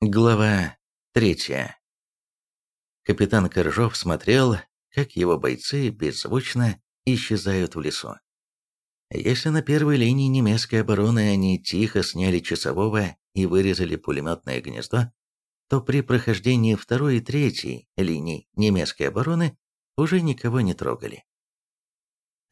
Глава третья. Капитан Коржов смотрел, как его бойцы беззвучно исчезают в лесу. Если на первой линии немецкой обороны они тихо сняли часового и вырезали пулеметное гнездо, то при прохождении второй и третьей линий немецкой обороны уже никого не трогали.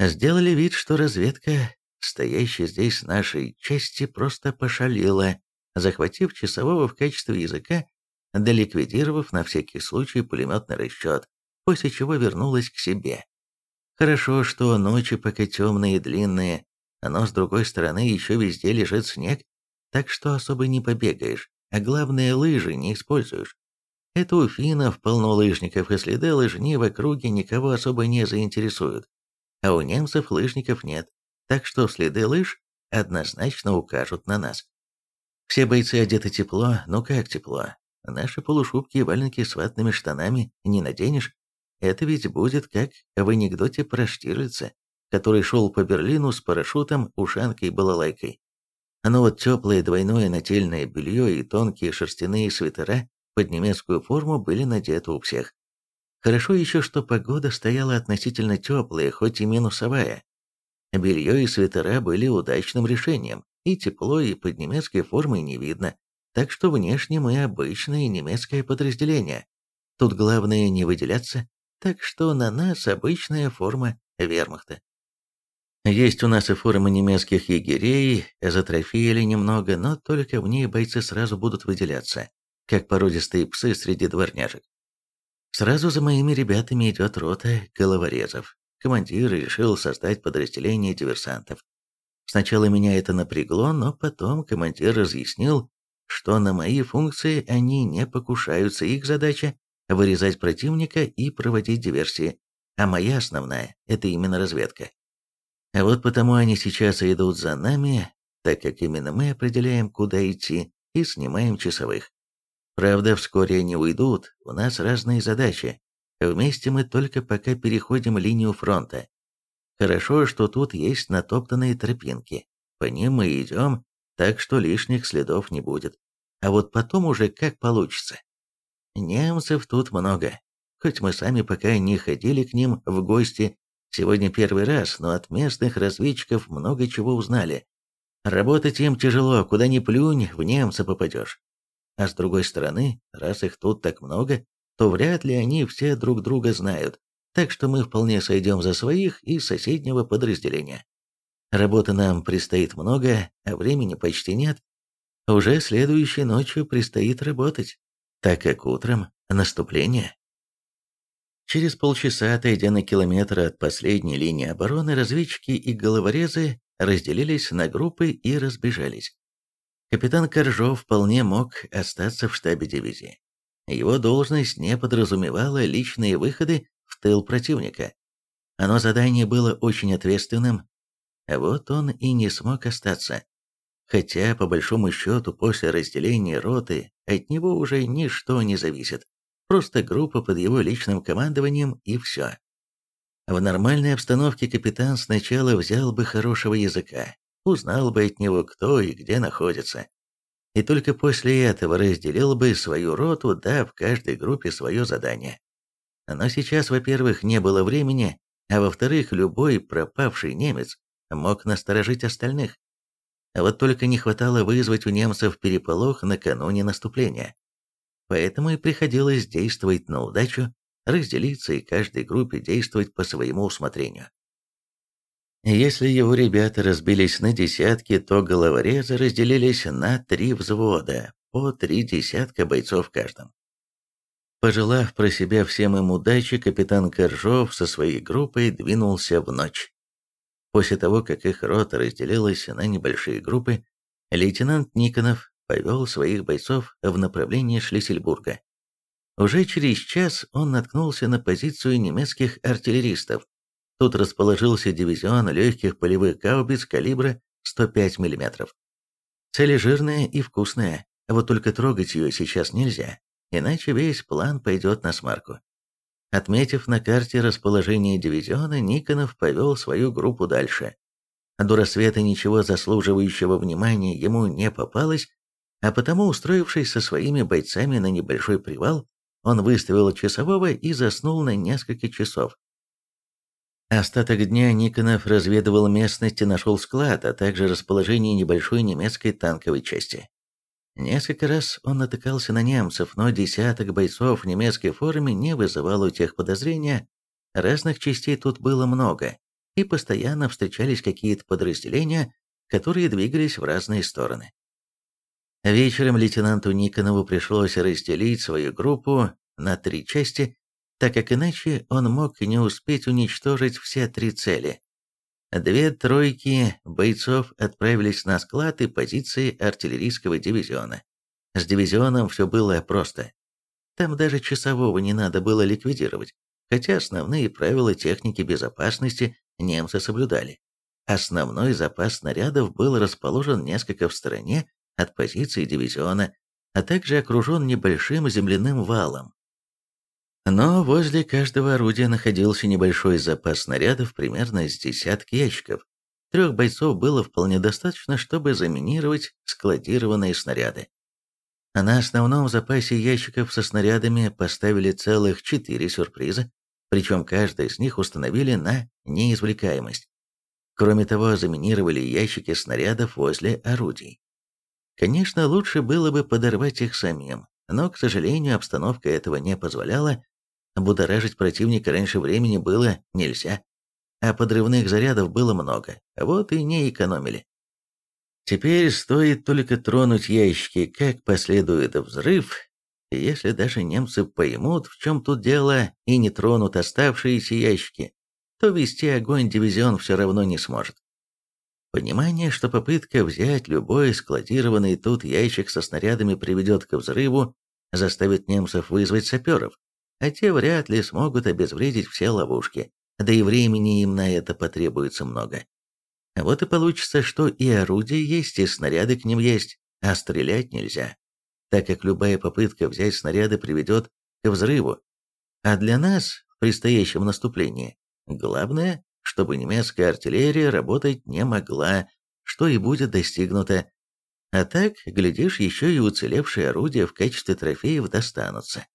Сделали вид, что разведка, стоящая здесь нашей части, просто пошалила, захватив часового в качестве языка, да ликвидировав на всякий случай пулеметный расчет, после чего вернулась к себе. Хорошо, что ночи пока темные и длинные, но с другой стороны еще везде лежит снег, так что особо не побегаешь, а главное лыжи не используешь. Это у финнов полно лыжников, и следы лыжни в округе никого особо не заинтересуют. А у немцев лыжников нет, так что следы лыж однозначно укажут на нас. Все бойцы одеты тепло, ну как тепло? Наши полушубки и валенки с ватными штанами не наденешь. Это ведь будет как в анекдоте про Штирлица, который шел по Берлину с парашютом, ушанкой и балалайкой. Но вот теплое двойное нательное белье и тонкие шерстяные свитера под немецкую форму были надеты у всех. Хорошо еще, что погода стояла относительно теплая, хоть и минусовая. Белье и свитера были удачным решением, и тепло, и под немецкой формой не видно, так что внешне мы обычное немецкое подразделение. Тут главное не выделяться, так что на нас обычная форма вермахта. Есть у нас и форма немецких егерей, затрофеяли немного, но только в ней бойцы сразу будут выделяться, как породистые псы среди дворняжек. Сразу за моими ребятами идет рота головорезов. Командир решил создать подразделение диверсантов. Сначала меня это напрягло, но потом командир разъяснил, что на мои функции они не покушаются, их задача – вырезать противника и проводить диверсии, а моя основная – это именно разведка. А вот потому они сейчас и идут за нами, так как именно мы определяем, куда идти, и снимаем часовых. Правда, вскоре они уйдут, у нас разные задачи. Вместе мы только пока переходим линию фронта. Хорошо, что тут есть натоптанные тропинки. По ним мы идем, так что лишних следов не будет. А вот потом уже как получится. Немцев тут много. Хоть мы сами пока не ходили к ним в гости, сегодня первый раз, но от местных разведчиков много чего узнали. Работать им тяжело, куда ни плюнь, в немца попадешь. А с другой стороны, раз их тут так много, то вряд ли они все друг друга знают так что мы вполне сойдем за своих из соседнего подразделения. Работы нам предстоит много, а времени почти нет. Уже следующей ночью предстоит работать, так как утром наступление. Через полчаса, отойдя на километр от последней линии обороны, разведчики и головорезы разделились на группы и разбежались. Капитан Коржов вполне мог остаться в штабе дивизии. Его должность не подразумевала личные выходы тыл противника. Оно задание было очень ответственным, а вот он и не смог остаться. Хотя, по большому счету, после разделения роты от него уже ничто не зависит. Просто группа под его личным командованием и все. В нормальной обстановке капитан сначала взял бы хорошего языка, узнал бы от него, кто и где находится. И только после этого разделил бы свою роту, дав каждой группе свое задание. Но сейчас, во-первых, не было времени, а во-вторых, любой пропавший немец мог насторожить остальных. Вот только не хватало вызвать у немцев переполох накануне наступления. Поэтому и приходилось действовать на удачу, разделиться и каждой группе действовать по своему усмотрению. Если его ребята разбились на десятки, то головорезы разделились на три взвода, по три десятка бойцов каждом. Пожелав про себя всем им удачи, капитан Коржов со своей группой двинулся в ночь. После того, как их рота разделилась на небольшие группы, лейтенант Никонов повел своих бойцов в направлении Шлиссельбурга. Уже через час он наткнулся на позицию немецких артиллеристов. Тут расположился дивизион легких полевых гаубиц калибра 105 мм. Цель жирная и вкусная, вот только трогать ее сейчас нельзя, иначе весь план пойдет на смарку. Отметив на карте расположение дивизиона, Никонов повел свою группу дальше. До рассвета ничего заслуживающего внимания ему не попалось, А потому, устроившись со своими бойцами на небольшой привал, он выставил часового и заснул на несколько часов. Остаток дня Никонов разведывал местность и нашел склад, а также расположение небольшой немецкой танковой части. Несколько раз он натыкался на немцев, но десяток бойцов в немецкой форме не вызывал у тех подозрения. Разных частей тут было много, и постоянно встречались какие-то подразделения, которые двигались в разные стороны. Вечером лейтенанту Никонову пришлось разделить свою группу на три части, так как иначе он мог не успеть уничтожить все три цели. Две тройки бойцов отправились на склад и позиции артиллерийского дивизиона. С дивизионом все было просто. Там даже часового не надо было ликвидировать, хотя основные правила техники безопасности немцы соблюдали. Основной запас снарядов был расположен несколько в стороне от позиции дивизиона, а также окружен небольшим земляным валом. Но возле каждого орудия находился небольшой запас снарядов примерно с десятки ящиков. Трех бойцов было вполне достаточно, чтобы заминировать складированные снаряды. А на основном запасе ящиков со снарядами поставили целых четыре сюрприза, причем каждый из них установили на неизвлекаемость. Кроме того, заминировали ящики снарядов возле орудий. Конечно, лучше было бы подорвать их самим, но, к сожалению, обстановка этого не позволяла, Будоражить противника раньше времени было нельзя, а подрывных зарядов было много, вот и не экономили. Теперь стоит только тронуть ящики, как последует взрыв, если даже немцы поймут, в чем тут дело, и не тронут оставшиеся ящики, то вести огонь дивизион все равно не сможет. Понимание, что попытка взять любой складированный тут ящик со снарядами приведет к взрыву, заставит немцев вызвать саперов, а те вряд ли смогут обезвредить все ловушки, да и времени им на это потребуется много. Вот и получится, что и орудия есть, и снаряды к ним есть, а стрелять нельзя, так как любая попытка взять снаряды приведет к взрыву. А для нас в предстоящем наступлении главное, чтобы немецкая артиллерия работать не могла, что и будет достигнуто. А так, глядишь, еще и уцелевшие орудия в качестве трофеев достанутся.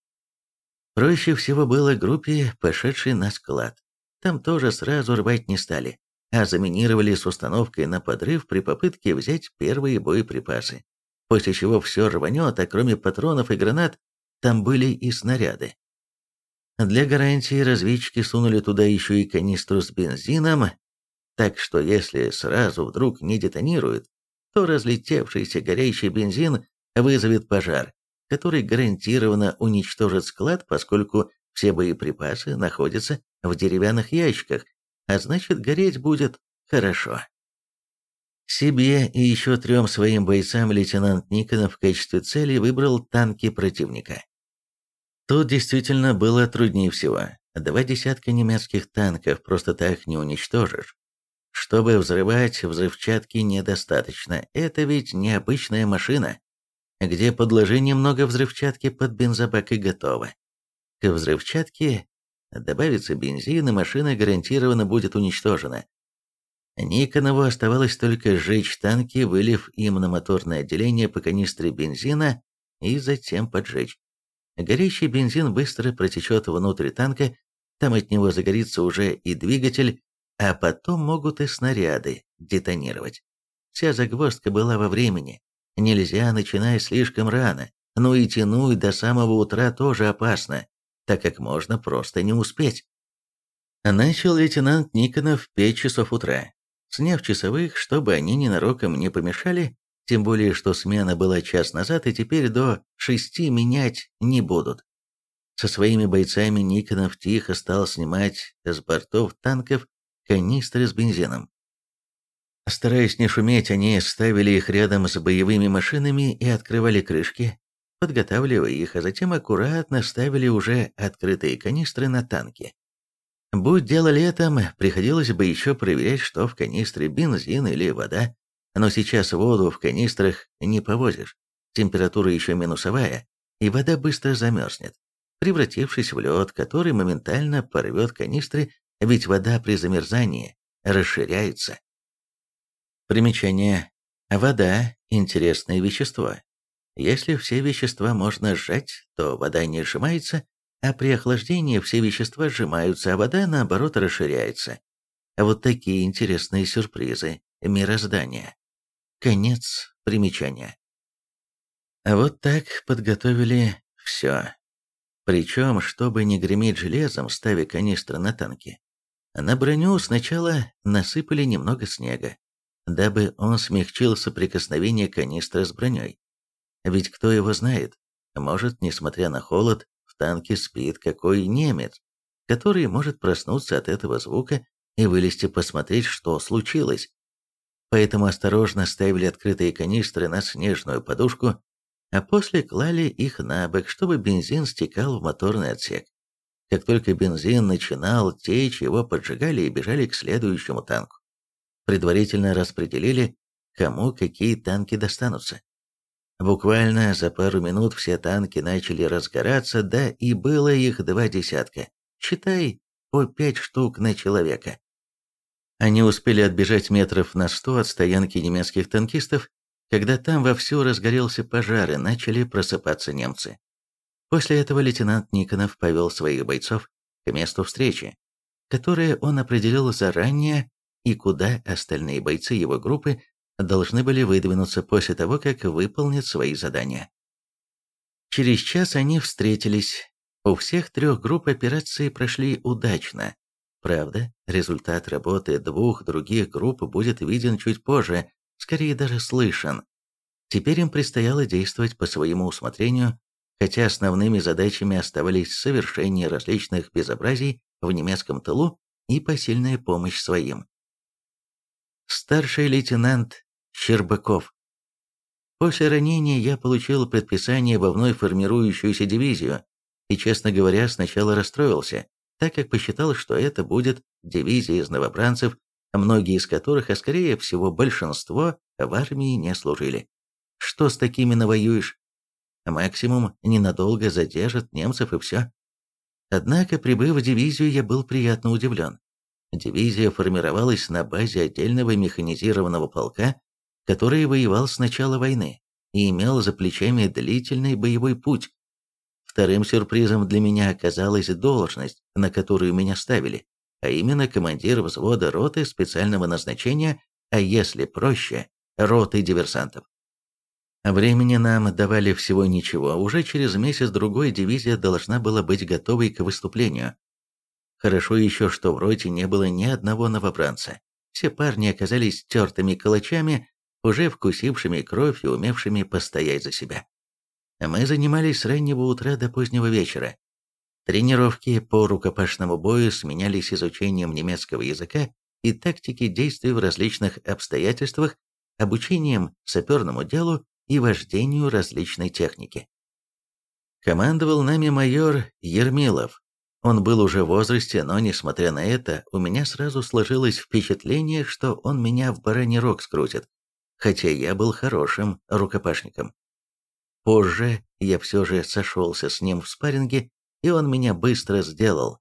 Проще всего было группе, пошедшей на склад. Там тоже сразу рвать не стали, а заминировали с установкой на подрыв при попытке взять первые боеприпасы. После чего все рванет, а кроме патронов и гранат, там были и снаряды. Для гарантии разведчики сунули туда еще и канистру с бензином, так что если сразу вдруг не детонирует, то разлетевшийся горящий бензин вызовет пожар, который гарантированно уничтожит склад, поскольку все боеприпасы находятся в деревянных ящиках, а значит гореть будет хорошо. Себе и еще трем своим бойцам лейтенант Никонов в качестве цели выбрал танки противника. Тут действительно было труднее всего. Два десятка немецких танков просто так не уничтожишь. Чтобы взрывать, взрывчатки недостаточно. Это ведь необычная машина где подложи много взрывчатки под бензобак и готово. К взрывчатке добавится бензин, и машина гарантированно будет уничтожена. Никонову оставалось только сжечь танки, вылив им на моторное отделение по канистре бензина и затем поджечь. Горящий бензин быстро протечет внутрь танка, там от него загорится уже и двигатель, а потом могут и снаряды детонировать. Вся загвоздка была во времени. Нельзя начинать слишком рано, но и тянуть до самого утра тоже опасно, так как можно просто не успеть. Начал лейтенант Никонов в 5 часов утра, сняв часовых, чтобы они ненароком не помешали, тем более что смена была час назад и теперь до шести менять не будут. Со своими бойцами Никонов тихо стал снимать с бортов танков канистры с бензином. Стараясь не шуметь, они ставили их рядом с боевыми машинами и открывали крышки, подготавливая их, а затем аккуратно ставили уже открытые канистры на танки. Будь дело летом, приходилось бы еще проверять, что в канистре бензин или вода, но сейчас воду в канистрах не повозишь, температура еще минусовая, и вода быстро замерзнет, превратившись в лед, который моментально порвет канистры, ведь вода при замерзании расширяется. Примечание. Вода – интересное вещество. Если все вещества можно сжать, то вода не сжимается, а при охлаждении все вещества сжимаются, а вода, наоборот, расширяется. Вот такие интересные сюрпризы мироздания. Конец примечания. А вот так подготовили все. Причем, чтобы не греметь железом, ставя канистры на танки, на броню сначала насыпали немного снега, дабы он смягчил соприкосновение канистры с броней. Ведь кто его знает, может, несмотря на холод, в танке спит какой немец, который может проснуться от этого звука и вылезти посмотреть, что случилось. Поэтому осторожно ставили открытые канистры на снежную подушку, а после клали их на бок, чтобы бензин стекал в моторный отсек. Как только бензин начинал течь, его поджигали и бежали к следующему танку. Предварительно распределили, кому какие танки достанутся. Буквально за пару минут все танки начали разгораться, да и было их два десятка. Считай, по пять штук на человека. Они успели отбежать метров на сто от стоянки немецких танкистов, когда там вовсю разгорелся пожар и начали просыпаться немцы. После этого лейтенант Никонов повел своих бойцов к месту встречи, которое он определил заранее и куда остальные бойцы его группы должны были выдвинуться после того, как выполнят свои задания. Через час они встретились. У всех трех групп операции прошли удачно. Правда, результат работы двух других групп будет виден чуть позже, скорее даже слышен. Теперь им предстояло действовать по своему усмотрению, хотя основными задачами оставались совершение различных безобразий в немецком тылу и посильная помощь своим. Старший лейтенант Щербаков. После ранения я получил предписание во вновь формирующуюся дивизию, и, честно говоря, сначала расстроился, так как посчитал, что это будет дивизия из новобранцев, многие из которых, а скорее всего большинство, в армии не служили. Что с такими навоюешь? Максимум ненадолго задержат немцев и все. Однако, прибыв в дивизию, я был приятно удивлен. Дивизия формировалась на базе отдельного механизированного полка, который воевал с начала войны и имел за плечами длительный боевой путь. Вторым сюрпризом для меня оказалась должность, на которую меня ставили, а именно командир взвода роты специального назначения, а если проще, роты диверсантов. Времени нам давали всего ничего, уже через месяц-другой дивизия должна была быть готовой к выступлению. Хорошо еще, что в роте не было ни одного новобранца. Все парни оказались тертыми калачами, уже вкусившими кровь и умевшими постоять за себя. Мы занимались с раннего утра до позднего вечера. Тренировки по рукопашному бою сменялись изучением немецкого языка и тактики действий в различных обстоятельствах, обучением саперному делу и вождению различной техники. Командовал нами майор Ермилов. Он был уже в возрасте, но, несмотря на это, у меня сразу сложилось впечатление, что он меня в бараний рог скрутит, хотя я был хорошим рукопашником. Позже я все же сошелся с ним в спарринге, и он меня быстро сделал.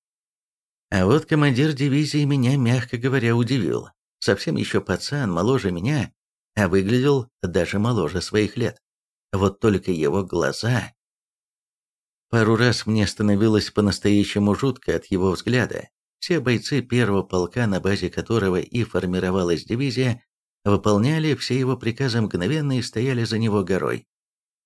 А вот командир дивизии меня, мягко говоря, удивил. Совсем еще пацан, моложе меня, а выглядел даже моложе своих лет. Вот только его глаза... Пару раз мне становилось по-настоящему жутко от его взгляда. Все бойцы первого полка, на базе которого и формировалась дивизия, выполняли все его приказы мгновенно и стояли за него горой.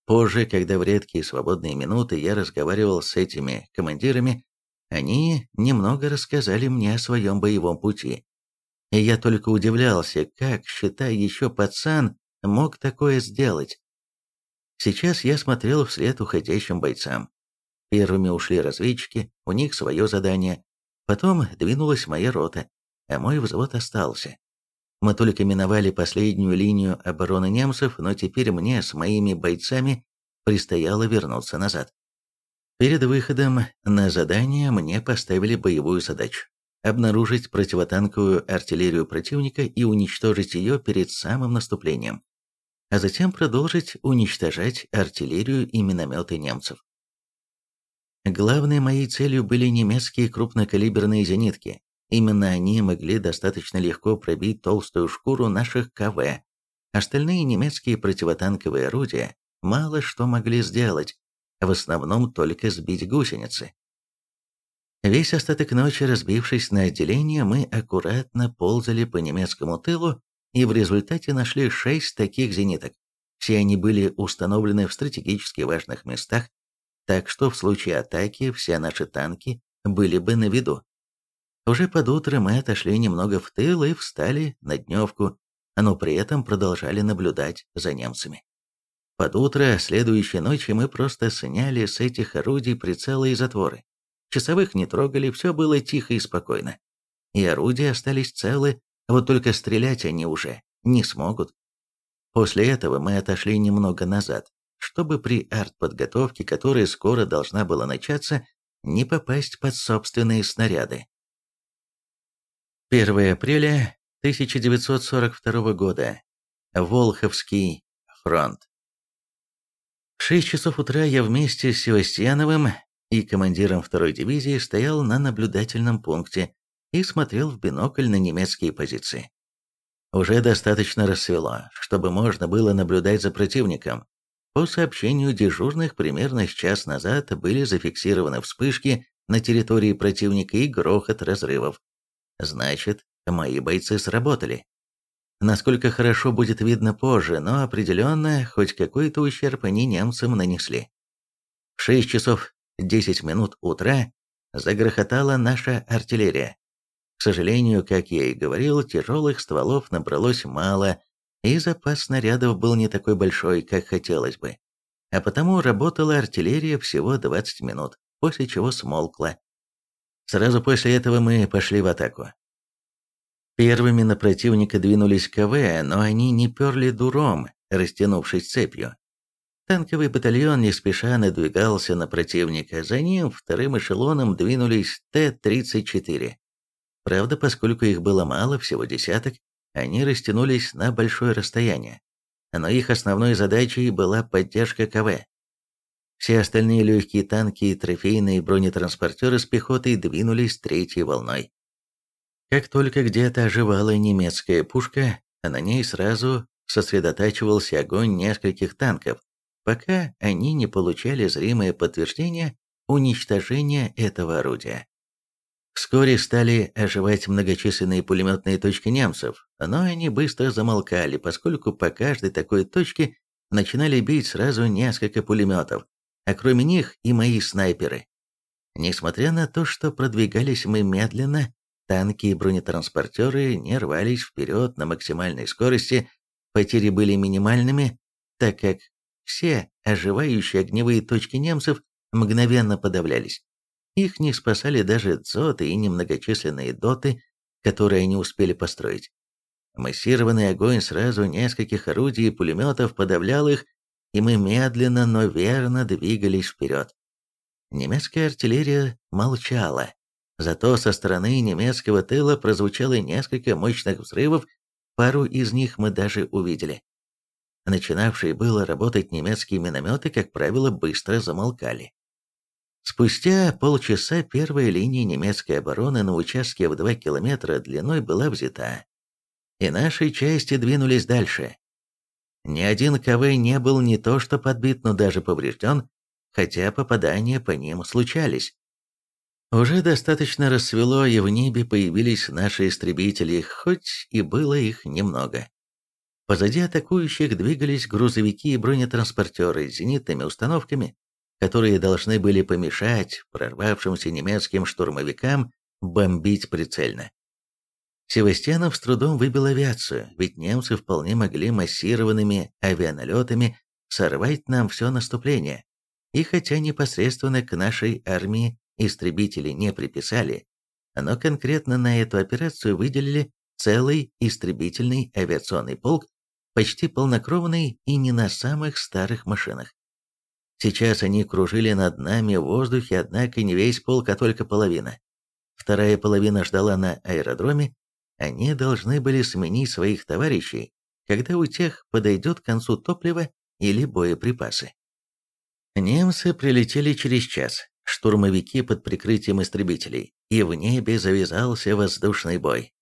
Позже, когда в редкие свободные минуты я разговаривал с этими командирами, они немного рассказали мне о своем боевом пути. И я только удивлялся, как, считай, еще пацан мог такое сделать. Сейчас я смотрел вслед уходящим бойцам. Первыми ушли разведчики, у них свое задание. Потом двинулась моя рота, а мой взвод остался. Мы только миновали последнюю линию обороны немцев, но теперь мне с моими бойцами предстояло вернуться назад. Перед выходом на задание мне поставили боевую задачу обнаружить противотанковую артиллерию противника и уничтожить ее перед самым наступлением, а затем продолжить уничтожать артиллерию и минометы немцев. Главной моей целью были немецкие крупнокалиберные зенитки. Именно они могли достаточно легко пробить толстую шкуру наших КВ. Остальные немецкие противотанковые орудия мало что могли сделать, в основном только сбить гусеницы. Весь остаток ночи, разбившись на отделения, мы аккуратно ползали по немецкому тылу и в результате нашли шесть таких зениток. Все они были установлены в стратегически важных местах, так что в случае атаки все наши танки были бы на виду. Уже под утро мы отошли немного в тыл и встали на дневку, но при этом продолжали наблюдать за немцами. Под утро следующей ночи мы просто сняли с этих орудий прицелы и затворы. Часовых не трогали, все было тихо и спокойно. И орудия остались целы, вот только стрелять они уже не смогут. После этого мы отошли немного назад, чтобы при артподготовке, которая скоро должна была начаться, не попасть под собственные снаряды. 1 апреля 1942 года. Волховский фронт. В 6 часов утра я вместе с Севастьяновым и командиром второй дивизии стоял на наблюдательном пункте и смотрел в бинокль на немецкие позиции. Уже достаточно рассвело, чтобы можно было наблюдать за противником. По сообщению дежурных, примерно с час назад были зафиксированы вспышки на территории противника и грохот разрывов. Значит, мои бойцы сработали. Насколько хорошо будет видно позже, но определенно хоть какой-то ущерб они немцам нанесли. В 6 часов 10 минут утра загрохотала наша артиллерия. К сожалению, как я и говорил, тяжелых стволов набралось мало, и запас снарядов был не такой большой, как хотелось бы. А потому работала артиллерия всего 20 минут, после чего смолкла. Сразу после этого мы пошли в атаку. Первыми на противника двинулись КВ, но они не перли дуром, растянувшись цепью. Танковый батальон не спеша надвигался на противника, за ним вторым эшелоном двинулись Т-34. Правда, поскольку их было мало, всего десяток, они растянулись на большое расстояние. Но их основной задачей была поддержка КВ. Все остальные легкие танки и трофейные бронетранспортеры с пехотой двинулись третьей волной. Как только где-то оживала немецкая пушка, на ней сразу сосредотачивался огонь нескольких танков, пока они не получали зримое подтверждение уничтожения этого орудия. Вскоре стали оживать многочисленные пулеметные точки немцев, но они быстро замолкали, поскольку по каждой такой точке начинали бить сразу несколько пулеметов, а кроме них и мои снайперы. Несмотря на то, что продвигались мы медленно, танки и бронетранспортеры не рвались вперед на максимальной скорости, потери были минимальными, так как все оживающие огневые точки немцев мгновенно подавлялись. Их не спасали даже дзоты и немногочисленные доты, которые они успели построить. Массированный огонь сразу нескольких орудий и пулеметов подавлял их, и мы медленно, но верно двигались вперед. Немецкая артиллерия молчала, зато со стороны немецкого тыла прозвучало несколько мощных взрывов, пару из них мы даже увидели. Начинавшие было работать немецкие минометы, как правило, быстро замолкали. Спустя полчаса первая линия немецкой обороны на участке в 2 километра длиной была взята, и наши части двинулись дальше. Ни один КВ не был не то что подбит, но даже поврежден, хотя попадания по ним случались. Уже достаточно рассвело, и в небе появились наши истребители, хоть и было их немного. Позади атакующих двигались грузовики и бронетранспортеры с зенитными установками, которые должны были помешать прорвавшимся немецким штурмовикам бомбить прицельно. Севастьянов с трудом выбил авиацию, ведь немцы вполне могли массированными авианалетами сорвать нам все наступление. И хотя непосредственно к нашей армии истребители не приписали, но конкретно на эту операцию выделили целый истребительный авиационный полк, почти полнокровный и не на самых старых машинах. Сейчас они кружили над нами в воздухе, однако не весь полк, а только половина. Вторая половина ждала на аэродроме, они должны были сменить своих товарищей, когда у тех подойдет к концу топливо или боеприпасы. Немцы прилетели через час, штурмовики под прикрытием истребителей, и в небе завязался воздушный бой.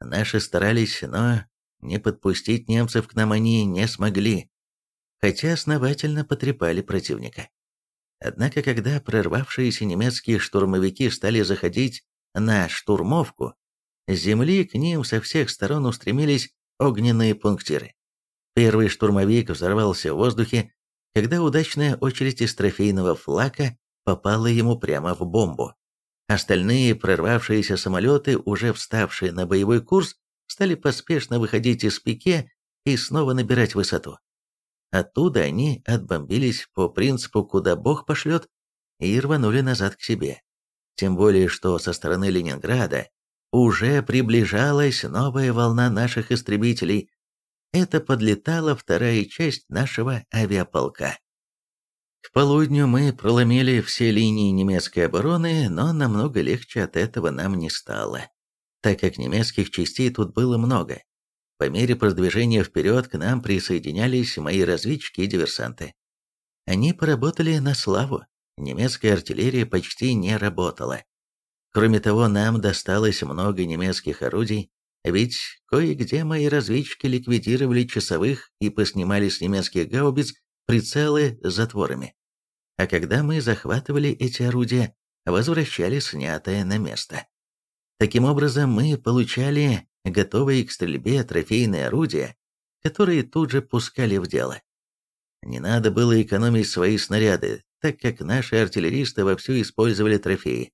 Наши старались, но не подпустить немцев к нам они не смогли. Хотя основательно потрепали противника. Однако, когда прорвавшиеся немецкие штурмовики стали заходить на штурмовку, с земли к ним со всех сторон устремились огненные пунктиры. Первый штурмовик взорвался в воздухе, когда удачная очередь из трофейного флака попала ему прямо в бомбу. Остальные прорвавшиеся самолеты, уже вставшие на боевой курс, стали поспешно выходить из пике и снова набирать высоту. Оттуда они отбомбились по принципу «куда Бог пошлет» и рванули назад к себе. Тем более, что со стороны Ленинграда уже приближалась новая волна наших истребителей. Это подлетала вторая часть нашего авиаполка. К полудню мы проломили все линии немецкой обороны, но намного легче от этого нам не стало, так как немецких частей тут было много. По мере продвижения вперед к нам присоединялись мои разведчики и диверсанты. Они поработали на славу, немецкая артиллерия почти не работала. Кроме того, нам досталось много немецких орудий, ведь кое-где мои разведчики ликвидировали часовых и поснимали с немецких гаубиц прицелы с затворами. А когда мы захватывали эти орудия, возвращали снятое на место. Таким образом, мы получали готовые к стрельбе трофейные орудия, которые тут же пускали в дело. Не надо было экономить свои снаряды, так как наши артиллеристы вовсю использовали трофеи.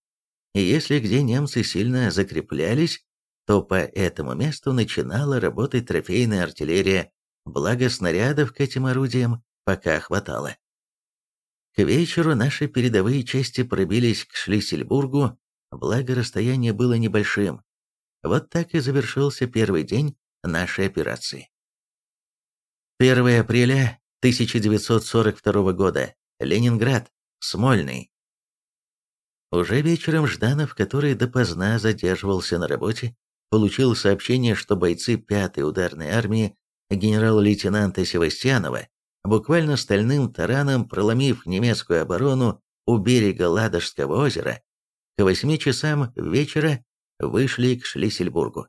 И если где немцы сильно закреплялись, то по этому месту начинала работать трофейная артиллерия, благо снарядов к этим орудиям пока хватало. К вечеру наши передовые части пробились к Шлиссельбургу, благо расстояние было небольшим. Вот так и завершился первый день нашей операции. 1 апреля 1942 года. Ленинград. Смольный. Уже вечером Жданов, который допоздна задерживался на работе, получил сообщение, что бойцы 5-й ударной армии генерал-лейтенанта Севастьянова буквально стальным тараном проломив немецкую оборону у берега Ладожского озера, к восьми часам вечера вышли к Шлиссельбургу.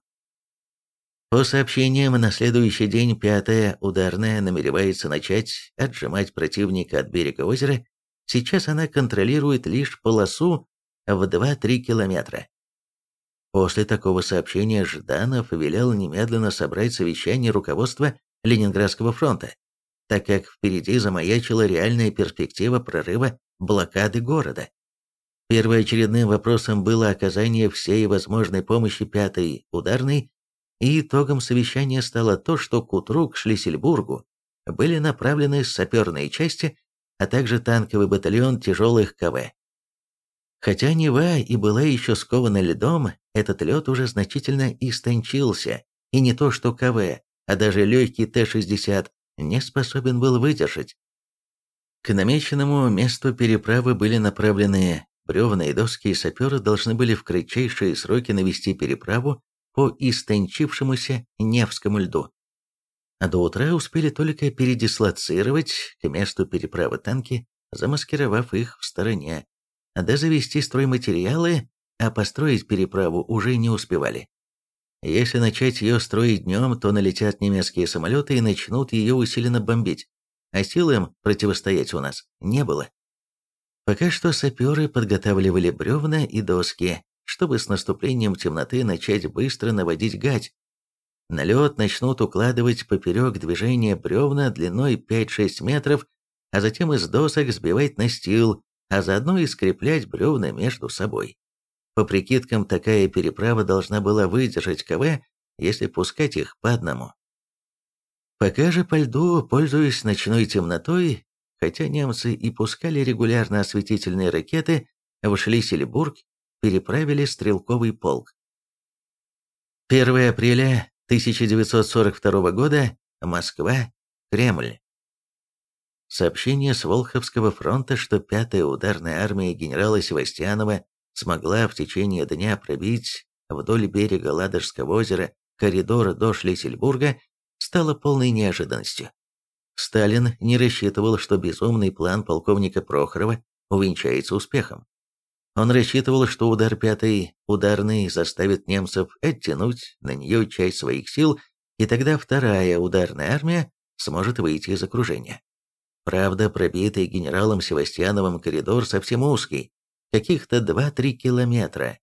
По сообщениям, на следующий день пятая ударная намеревается начать отжимать противника от берега озера. Сейчас она контролирует лишь полосу в 2-3 километра. После такого сообщения Жданов велел немедленно собрать совещание руководства Ленинградского фронта так как впереди замаячила реальная перспектива прорыва блокады города. Первоочередным вопросом было оказание всей возможной помощи пятой ударной, и итогом совещания стало то, что к утру к Шлиссельбургу были направлены саперные части, а также танковый батальон тяжелых КВ. Хотя Нева и была еще скована льдом, этот лед уже значительно истончился, и не то что КВ, а даже легкий Т-60 не способен был выдержать. К намеченному месту переправы были направлены бревна и доски, и саперы должны были в кратчайшие сроки навести переправу по истончившемуся Невскому льду. А до утра успели только передислоцировать к месту переправы танки, замаскировав их в стороне, да завести стройматериалы, а построить переправу уже не успевали. Если начать ее строить днем, то налетят немецкие самолеты и начнут ее усиленно бомбить, а сил им противостоять у нас не было. Пока что саперы подготавливали бревна и доски, чтобы с наступлением темноты начать быстро наводить гать. На лед начнут укладывать поперек движения бревна длиной 5-6 метров, а затем из досок сбивать настил, а заодно и скреплять бревна между собой. По прикидкам, такая переправа должна была выдержать КВ, если пускать их по одному. Пока же по льду, пользуясь ночной темнотой, хотя немцы и пускали регулярно осветительные ракеты, в Шлиссельбург переправили стрелковый полк. 1 апреля 1942 года. Москва. Кремль. Сообщение с Волховского фронта, что 5-я ударная армия генерала Севастьянова смогла в течение дня пробить вдоль берега Ладожского озера коридор до Шлиссельбурга, стало полной неожиданностью. Сталин не рассчитывал, что безумный план полковника Прохорова увенчается успехом. Он рассчитывал, что удар пятой ударный заставит немцев оттянуть на нее часть своих сил, и тогда вторая ударная армия сможет выйти из окружения. Правда, пробитый генералом Севастьяновым коридор совсем узкий, каких-то 2-3 километра.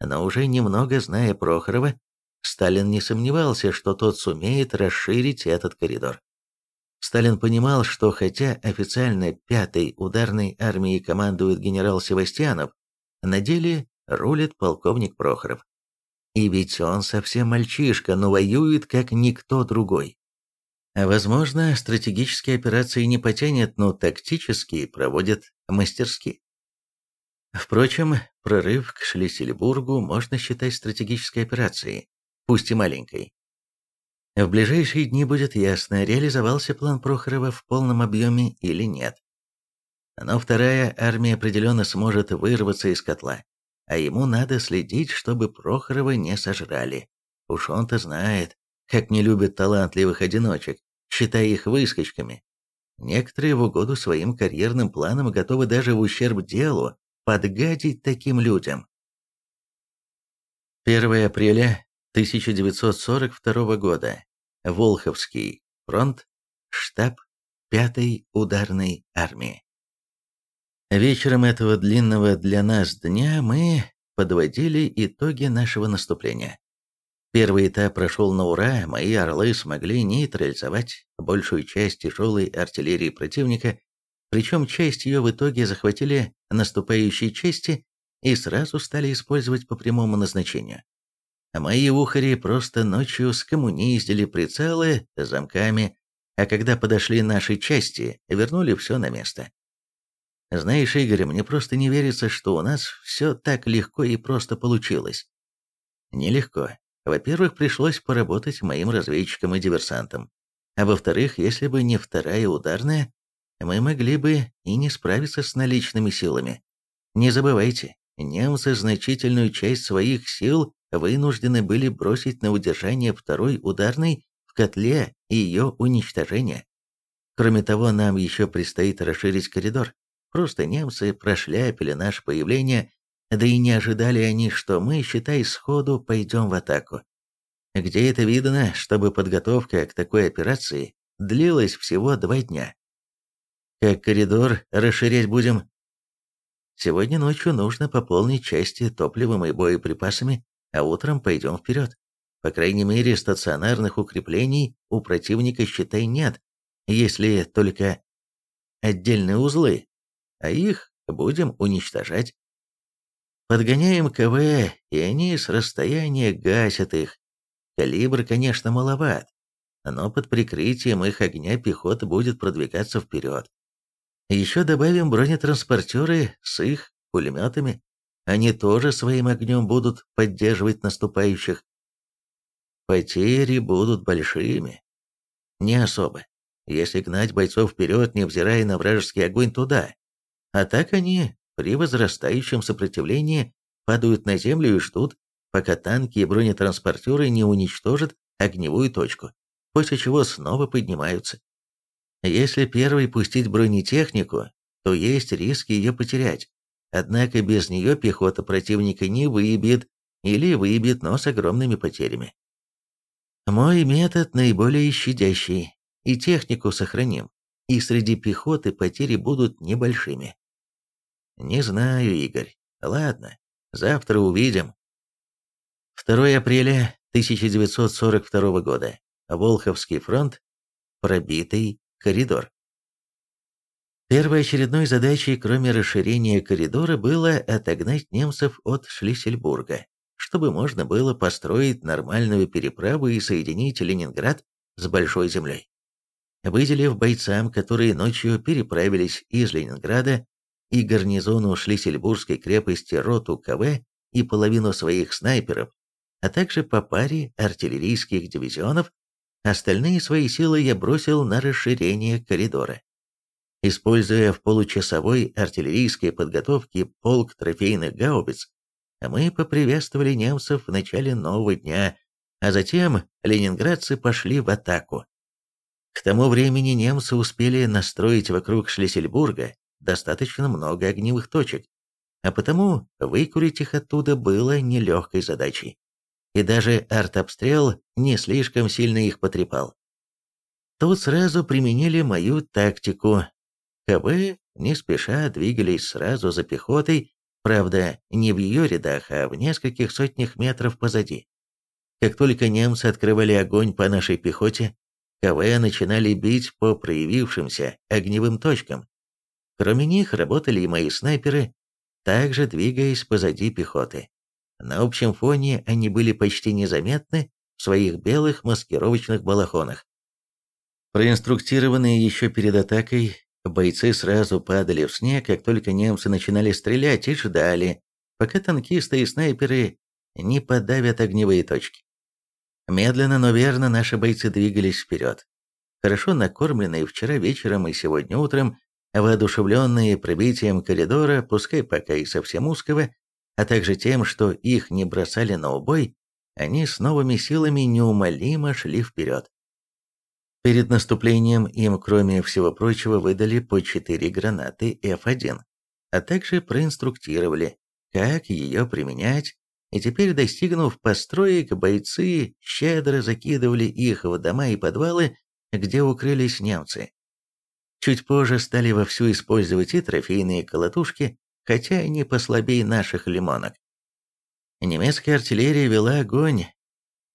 Но уже немного зная Прохорова, Сталин не сомневался, что тот сумеет расширить этот коридор. Сталин понимал, что хотя официально пятой ударной армией командует генерал Севастьянов, на деле рулит полковник Прохоров. И ведь он совсем мальчишка, но воюет как никто другой. Возможно, стратегические операции не потянет, но тактические проводят мастерски. Впрочем, прорыв к Шлиссельбургу можно считать стратегической операцией, пусть и маленькой. В ближайшие дни будет ясно, реализовался план Прохорова в полном объеме или нет. Но вторая армия определенно сможет вырваться из котла, а ему надо следить, чтобы Прохорова не сожрали. Уж он-то знает, как не любят талантливых одиночек, считая их выскочками. Некоторые в угоду своим карьерным планам готовы даже в ущерб делу подгадить таким людям. 1 апреля 1942 года. Волховский фронт, штаб 5-й ударной армии. Вечером этого длинного для нас дня мы подводили итоги нашего наступления. Первый этап прошел на ура, мои орлы смогли нейтрализовать большую часть тяжелой артиллерии противника, причем часть ее в итоге захватили наступающие части и сразу стали использовать по прямому назначению. А мои ухари просто ночью скоммуниздили прицелы замками, а когда подошли наши части, вернули все на место. Знаешь, Игорь, мне просто не верится, что у нас все так легко и просто получилось. Нелегко. Во-первых, пришлось поработать моим разведчикам и диверсантам. А во-вторых, если бы не вторая ударная, мы могли бы и не справиться с наличными силами. Не забывайте, немцы значительную часть своих сил вынуждены были бросить на удержание второй ударной в котле и ее уничтожение. Кроме того, нам еще предстоит расширить коридор. Просто немцы прошляпили наше появление, да и не ожидали они, что мы, считай, сходу пойдем в атаку. Где это видно, чтобы подготовка к такой операции длилась всего два дня? Как коридор расширять будем? Сегодня ночью нужно пополнить части топливом и боеприпасами, а утром пойдем вперед. По крайней мере, стационарных укреплений у противника, считай, нет, если только отдельные узлы, а их будем уничтожать. Подгоняем КВ, и они с расстояния гасят их. Калибр, конечно, маловат, но под прикрытием их огня пехота будет продвигаться вперед. Еще добавим бронетранспортеры с их пулеметами. Они тоже своим огнем будут поддерживать наступающих. Потери будут большими. Не особо, если гнать бойцов вперед, невзирая на вражеский огонь туда. А так они при возрастающем сопротивлении падают на землю и ждут, пока танки и бронетранспортеры не уничтожат огневую точку, после чего снова поднимаются. Если первый пустить бронетехнику, то есть риск ее потерять. Однако без нее пехота противника не выебет или выебет, но с огромными потерями. Мой метод наиболее щадящий, и технику сохраним, и среди пехоты потери будут небольшими. Не знаю, Игорь. Ладно, завтра увидим. 2 апреля 1942 года. Волховский фронт. Пробитый коридор. Первоочередной задачей, кроме расширения коридора, было отогнать немцев от Шлиссельбурга, чтобы можно было построить нормальную переправу и соединить Ленинград с Большой землей. Выделив бойцам, которые ночью переправились из Ленинграда и гарнизону Шлиссельбургской крепости роту КВ и половину своих снайперов, а также по паре артиллерийских дивизионов, остальные свои силы я бросил на расширение коридора. Используя в получасовой артиллерийской подготовке полк трофейных гаубиц, мы поприветствовали немцев в начале нового дня, а затем ленинградцы пошли в атаку. К тому времени немцы успели настроить вокруг Шлиссельбурга достаточно много огневых точек, а потому выкурить их оттуда было нелегкой задачей. И даже артобстрел не слишком сильно их потрепал. Тут сразу применили мою тактику, КВ не спеша двигались сразу за пехотой, правда, не в ее рядах, а в нескольких сотнях метров позади. Как только немцы открывали огонь по нашей пехоте, КВ начинали бить по проявившимся огневым точкам. Кроме них работали и мои снайперы, также двигаясь позади пехоты. На общем фоне они были почти незаметны в своих белых маскировочных балахонах. Проинструктированные еще перед атакой, бойцы сразу падали в снег, как только немцы начинали стрелять, и ждали, пока танкисты и снайперы не подавят огневые точки. Медленно, но верно наши бойцы двигались вперед. Хорошо накормленные вчера вечером и сегодня утром, воодушевленные пробитием коридора, пускай пока и совсем узкого, а также тем, что их не бросали на убой, они с новыми силами неумолимо шли вперед. Перед наступлением им, кроме всего прочего, выдали по 4 гранаты F1, а также проинструктировали, как ее применять, и теперь, достигнув построек, бойцы щедро закидывали их в дома и подвалы, где укрылись немцы. Чуть позже стали вовсю использовать и трофейные колотушки, хотя они послабее наших лимонок. Немецкая артиллерия вела огонь,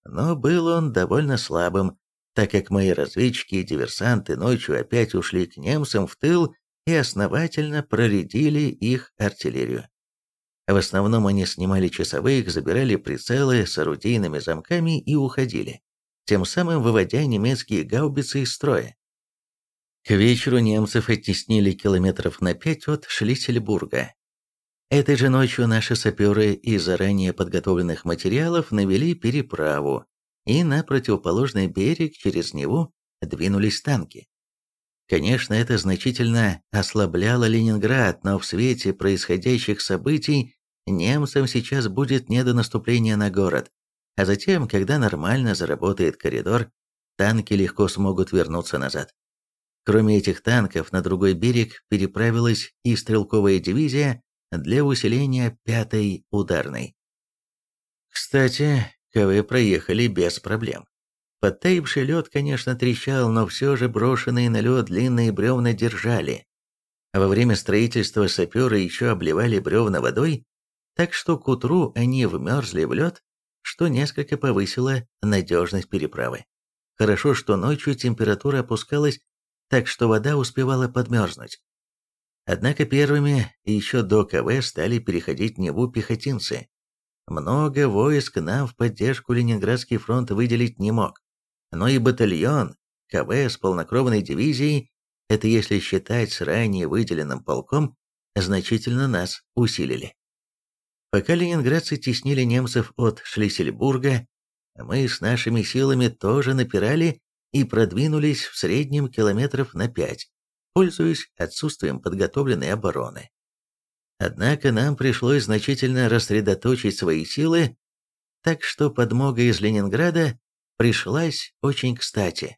но был он довольно слабым, так как мои разведчики и диверсанты ночью опять ушли к немцам в тыл и основательно проредили их артиллерию. В основном они снимали часовых, забирали прицелы с орудийными замками и уходили, тем самым выводя немецкие гаубицы из строя. К вечеру немцев оттеснили километров на пять от Шлиссельбурга. Этой же ночью наши саперы из заранее подготовленных материалов навели переправу и на противоположный берег через него двинулись танки. Конечно, это значительно ослабляло Ленинград, но в свете происходящих событий немцам сейчас будет не до наступления на город, а затем, когда нормально заработает коридор, танки легко смогут вернуться назад. Кроме этих танков, на другой берег переправилась и стрелковая дивизия для усиления пятой ударной. Кстати, КВ проехали без проблем. Подтаивший лед, конечно, трещал, но все же брошенные на лед длинные бревна держали. Во время строительства саперы еще обливали бревна водой, так что к утру они вмерзли в лед, что несколько повысило надежность переправы. Хорошо, что ночью температура опускалась, так что вода успевала подмерзнуть. Однако первыми еще до КВ стали переходить Неву пехотинцы. Много войск нам в поддержку Ленинградский фронт выделить не мог. Но и батальон КВ с полнокровной дивизией, это если считать с ранее выделенным полком, значительно нас усилили. Пока ленинградцы теснили немцев от Шлиссельбурга, мы с нашими силами тоже напирали и продвинулись в среднем километров на пять, пользуясь отсутствием подготовленной обороны. Однако нам пришлось значительно рассредоточить свои силы, так что подмога из Ленинграда пришлась очень кстати.